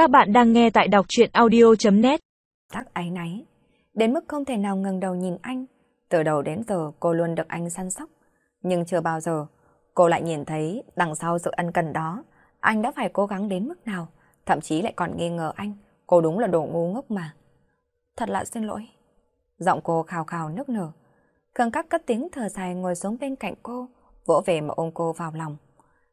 Các bạn đang nghe tại đọc chuyện audio.net Tắc áy náy, đến mức không thể nào ngừng đầu nhìn anh. Từ đầu đến giờ cô luôn được anh săn sóc. Nhưng chưa bao giờ cô lại nhìn thấy đằng sau sự ân cần đó, anh đã phải cố gắng đến mức nào, thậm chí lại còn nghi ngờ anh. Cô đúng là đồ ngu ngốc mà. Thật là xin lỗi. Giọng cô khào khào nước nở. cường Các cất tiếng thở dài ngồi xuống bên cạnh cô, vỗ về mà ôm cô vào lòng.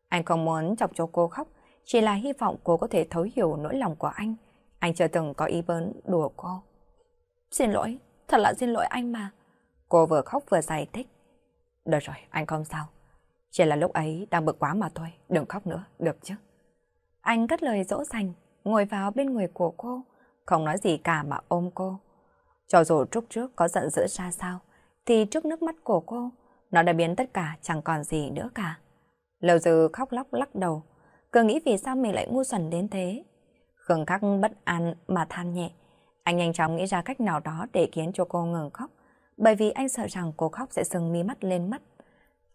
Anh không muốn chọc cho cô khóc, chỉ là hy vọng cô có thể thấu hiểu nỗi lòng của anh. Anh chưa từng có ý bớn đùa cô. Xin lỗi, thật là xin lỗi anh mà. Cô vừa khóc vừa giải thích. Được rồi, anh không sao. Chỉ là lúc ấy đang bực quá mà thôi, đừng khóc nữa, được chứ. Anh cất lời dỗ dành, ngồi vào bên người của cô, không nói gì cả mà ôm cô. Cho dù lúc trước có giận dữ ra sao, thì trước nước mắt của cô, nó đã biến tất cả chẳng còn gì nữa cả. Lâu dư khóc lóc lắc đầu, cứ nghĩ vì sao mình lại ngu xuẩn đến thế. Khương khắc bất an mà than nhẹ. Anh nhanh chóng nghĩ ra cách nào đó để khiến cho cô ngừng khóc, bởi vì anh sợ rằng cô khóc sẽ sưng mi mắt lên mắt.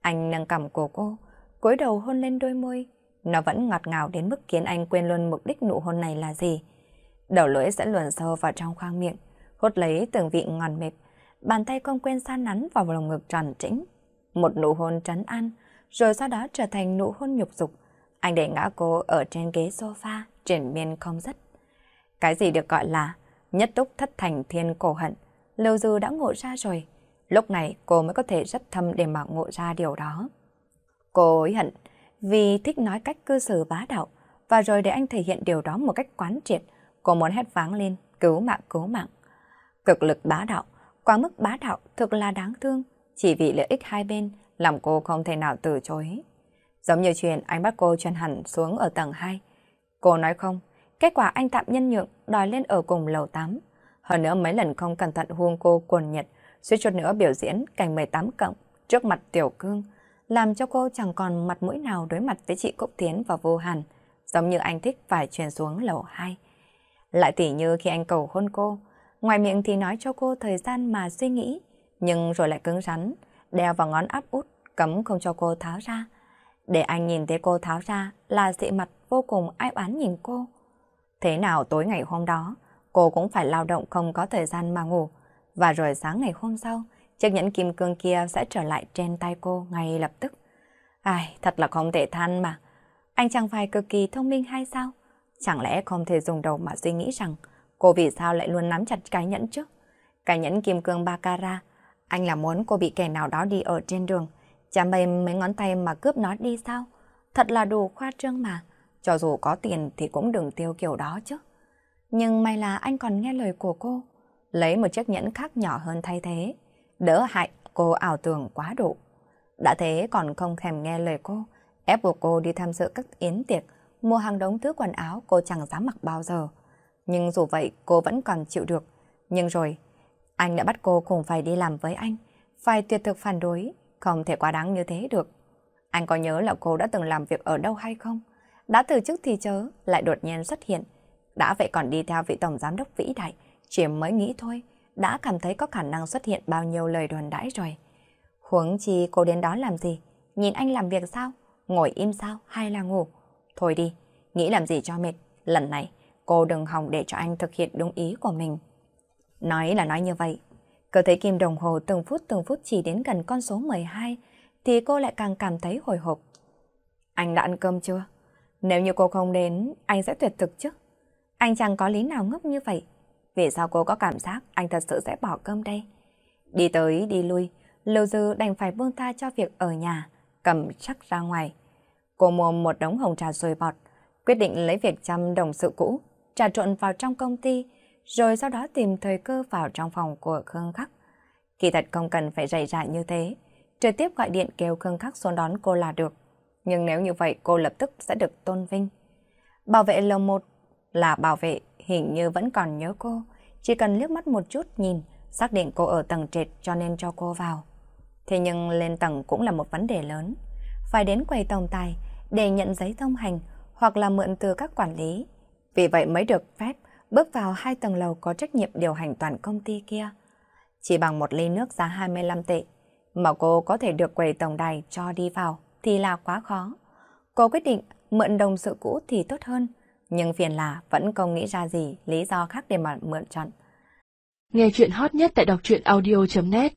Anh nâng cầm của cô, cúi đầu hôn lên đôi môi. Nó vẫn ngọt ngào đến mức khiến anh quên luôn mục đích nụ hôn này là gì. Đầu lưỡi sẽ luồn sâu vào trong khoang miệng, hút lấy từng vị ngọt mệt. Bàn tay không quên san nắn vào lồng ngực tròn trĩnh. Một nụ hôn trấn an, rồi sau đó trở thành nụ hôn nhục dục. Anh để ngã cô ở trên ghế sofa, triển miên không dứt. Cái gì được gọi là nhất túc thất thành thiên cổ hận, Lưu Dư đã ngộ ra rồi. Lúc này cô mới có thể rất thâm để mà ngộ ra điều đó. Cô hối hận vì thích nói cách cư xử bá đạo và rồi để anh thể hiện điều đó một cách quán triệt, cô muốn hét váng lên, cứu mạng cứu mạng. Cực lực bá đạo, quá mức bá đạo thực là đáng thương, chỉ vì lợi ích hai bên làm cô không thể nào từ chối. Giống như chuyện anh bắt cô chân hẳn xuống ở tầng 2. Cô nói không, kết quả anh tạm nhân nhượng đòi lên ở cùng lầu 8. Hơn nữa mấy lần không cẩn thận huông cô quần nhật, suýt chút nữa biểu diễn cảnh 18 cộng trước mặt Tiểu Cương, làm cho cô chẳng còn mặt mũi nào đối mặt với chị Cúc Tiến và Vô Hàn, giống như anh thích phải truyền xuống lầu 2. Lại tỉ như khi anh cầu hôn cô, ngoài miệng thì nói cho cô thời gian mà suy nghĩ, nhưng rồi lại cứng rắn, đeo vào ngón áp út, cấm không cho cô tháo ra. Để anh nhìn thấy cô tháo ra là dị mặt vô cùng ai oán nhìn cô. Thế nào tối ngày hôm đó, cô cũng phải lao động không có thời gian mà ngủ. Và rồi sáng ngày hôm sau, chiếc nhẫn kim cương kia sẽ trở lại trên tay cô ngay lập tức. Ai, thật là không thể than mà. Anh chẳng phải cực kỳ thông minh hay sao? Chẳng lẽ không thể dùng đầu mà suy nghĩ rằng cô vì sao lại luôn nắm chặt cái nhẫn chứ? Cái nhẫn kim cương baccarat, anh là muốn cô bị kẻ nào đó đi ở trên đường, chạm mềm mấy ngón tay mà cướp nó đi sao? Thật là đồ khoa trương mà. Cho dù có tiền thì cũng đừng tiêu kiểu đó chứ. Nhưng may là anh còn nghe lời của cô. Lấy một chiếc nhẫn khác nhỏ hơn thay thế. Đỡ hại cô ảo tưởng quá độ. Đã thế còn không thèm nghe lời cô. Ép buộc cô đi tham dự các yến tiệc. Mua hàng đống thứ quần áo cô chẳng dám mặc bao giờ. Nhưng dù vậy cô vẫn còn chịu được. Nhưng rồi, anh đã bắt cô cùng phải đi làm với anh. Phải tuyệt thực phản đối. Không thể quá đáng như thế được. Anh có nhớ là cô đã từng làm việc ở đâu hay không? Đã từ chức thì chớ, lại đột nhiên xuất hiện. Đã vậy còn đi theo vị tổng giám đốc vĩ đại, chỉ mới nghĩ thôi, đã cảm thấy có khả năng xuất hiện bao nhiêu lời đồn đãi rồi. Huống chi cô đến đó làm gì? Nhìn anh làm việc sao? Ngồi im sao? Hay là ngủ? Thôi đi, nghĩ làm gì cho mệt. Lần này, cô đừng hòng để cho anh thực hiện đúng ý của mình. Nói là nói như vậy. Cơ thấy kim đồng hồ từng phút từng phút chỉ đến gần con số 12, thì cô lại càng cảm thấy hồi hộp. Anh đã ăn cơm chưa? Nếu như cô không đến, anh sẽ tuyệt thực chứ. Anh chẳng có lý nào ngốc như vậy. Vì sao cô có cảm giác anh thật sự sẽ bỏ cơm đây? Đi tới đi lui, Lưu Dư đành phải buông tha cho việc ở nhà, cầm chắc ra ngoài. Cô mua một đống hồng trà rồi bọt, quyết định lấy việc chăm đồng sự cũ, trà trộn vào trong công ty, rồi sau đó tìm thời cơ vào trong phòng của Khương Khắc. Kỳ thật không cần phải dày rạ như thế, trực tiếp gọi điện kêu Khương Khắc xuống đón cô là được. Nhưng nếu như vậy cô lập tức sẽ được tôn vinh. Bảo vệ lầu một là bảo vệ hình như vẫn còn nhớ cô. Chỉ cần liếc mắt một chút nhìn, xác định cô ở tầng trệt cho nên cho cô vào. Thế nhưng lên tầng cũng là một vấn đề lớn. Phải đến quầy tổng tài để nhận giấy thông hành hoặc là mượn từ các quản lý. Vì vậy mới được phép bước vào hai tầng lầu có trách nhiệm điều hành toàn công ty kia. Chỉ bằng một ly nước giá 25 tệ mà cô có thể được quầy tổng đài cho đi vào thì là quá khó. Cô quyết định mượn đồng sự cũ thì tốt hơn, Nhưng phiền là vẫn không nghĩ ra gì lý do khác để mà mượn chọn. Nghe chuyện hot nhất tại đọc truyện audio.net